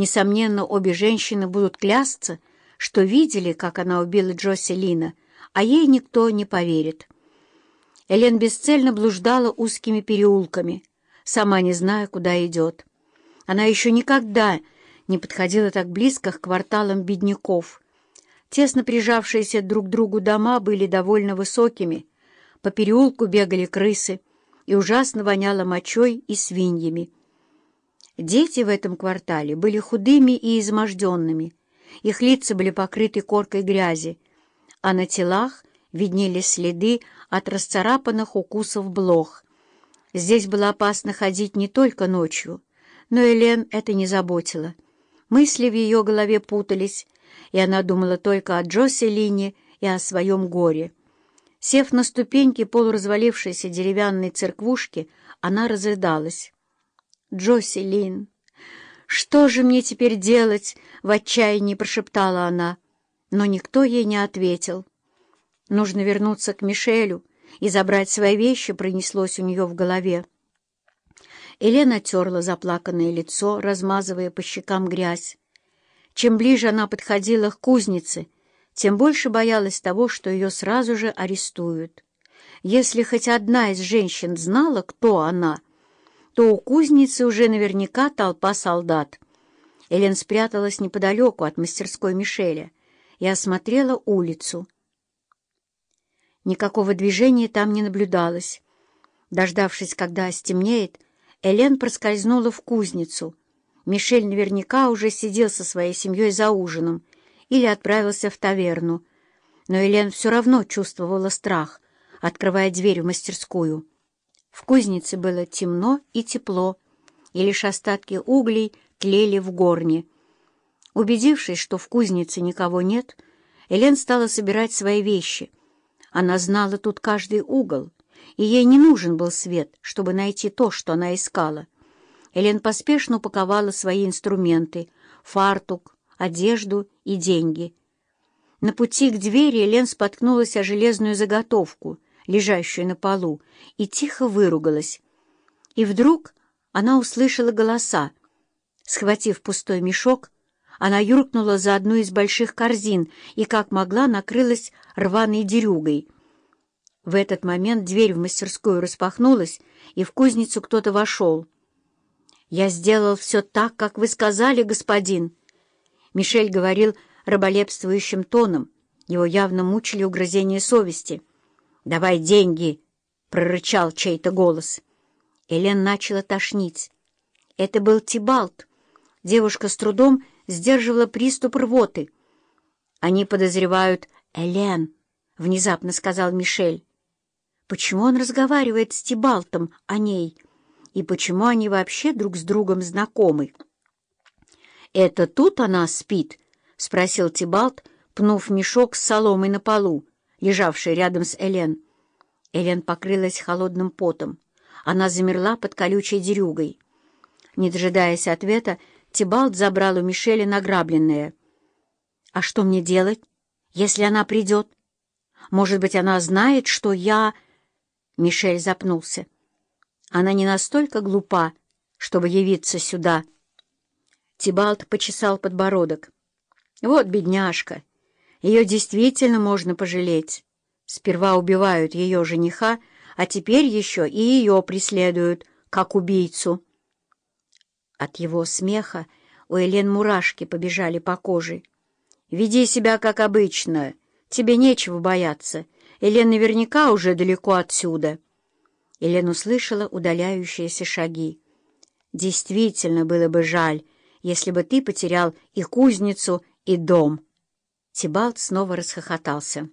Несомненно, обе женщины будут клясться, что видели, как она убила Джоси Лина, а ей никто не поверит. Элен бесцельно блуждала узкими переулками, сама не зная, куда идет. Она еще никогда не подходила так близко к кварталам бедняков. Тесно прижавшиеся друг к другу дома были довольно высокими, по переулку бегали крысы, и ужасно воняло мочой и свиньями. Дети в этом квартале были худыми и изможденными, их лица были покрыты коркой грязи, а на телах виднелись следы от расцарапанных укусов блох. Здесь было опасно ходить не только ночью, но Элен это не заботило. Мысли в ее голове путались, и она думала только о Джоселине и о своем горе. Сев на ступеньки полуразвалившейся деревянной церквушки, она разрыдалась. «Джоселин, что же мне теперь делать?» — в отчаянии прошептала она. Но никто ей не ответил. Нужно вернуться к Мишелю и забрать свои вещи, пронеслось у нее в голове. Елена терла заплаканное лицо, размазывая по щекам грязь. Чем ближе она подходила к кузнице, тем больше боялась того, что ее сразу же арестуют. Если хоть одна из женщин знала, кто она, то у кузницы уже наверняка толпа солдат. Элен спряталась неподалеку от мастерской Мишеля и осмотрела улицу. Никакого движения там не наблюдалось. Дождавшись, когда стемнеет, Элен проскользнула в кузницу. Мишель наверняка уже сидел со своей семьей за ужином, или отправился в таверну. Но Елен все равно чувствовала страх, открывая дверь в мастерскую. В кузнице было темно и тепло, и лишь остатки углей тлели в горне. Убедившись, что в кузнице никого нет, Элен стала собирать свои вещи. Она знала тут каждый угол, и ей не нужен был свет, чтобы найти то, что она искала. Элен поспешно упаковала свои инструменты — фартук, одежду и деньги. На пути к двери Лен споткнулась о железную заготовку, лежащую на полу, и тихо выругалась. И вдруг она услышала голоса. Схватив пустой мешок, она юркнула за одну из больших корзин и, как могла, накрылась рваной дерюгой. В этот момент дверь в мастерскую распахнулась, и в кузницу кто-то вошел. «Я сделал все так, как вы сказали, господин», Мишель говорил раболепствующим тоном. Его явно мучили угрызения совести. «Давай деньги!» — прорычал чей-то голос. Элен начала тошнить. Это был Тибалт. Девушка с трудом сдерживала приступ рвоты. «Они подозревают Элен», — внезапно сказал Мишель. «Почему он разговаривает с Тибалтом о ней? И почему они вообще друг с другом знакомы?» «Это тут она спит?» — спросил Тибалт, пнув мешок с соломой на полу, лежавший рядом с Элен. Элен покрылась холодным потом. Она замерла под колючей дерюгой. Не дожидаясь ответа, Тибалт забрал у Мишеля награбленное. «А что мне делать, если она придет? Может быть, она знает, что я...» Мишель запнулся. «Она не настолько глупа, чтобы явиться сюда». Тибалт почесал подбородок. «Вот бедняжка. Ее действительно можно пожалеть. Сперва убивают ее жениха, а теперь еще и ее преследуют, как убийцу». От его смеха у Элен мурашки побежали по коже. «Веди себя как обычно. Тебе нечего бояться. Элен наверняка уже далеко отсюда». Элен услышала удаляющиеся шаги. Действительно было бы жаль, если бы ты потерял и кузницу, и дом». Тибалт снова расхохотался.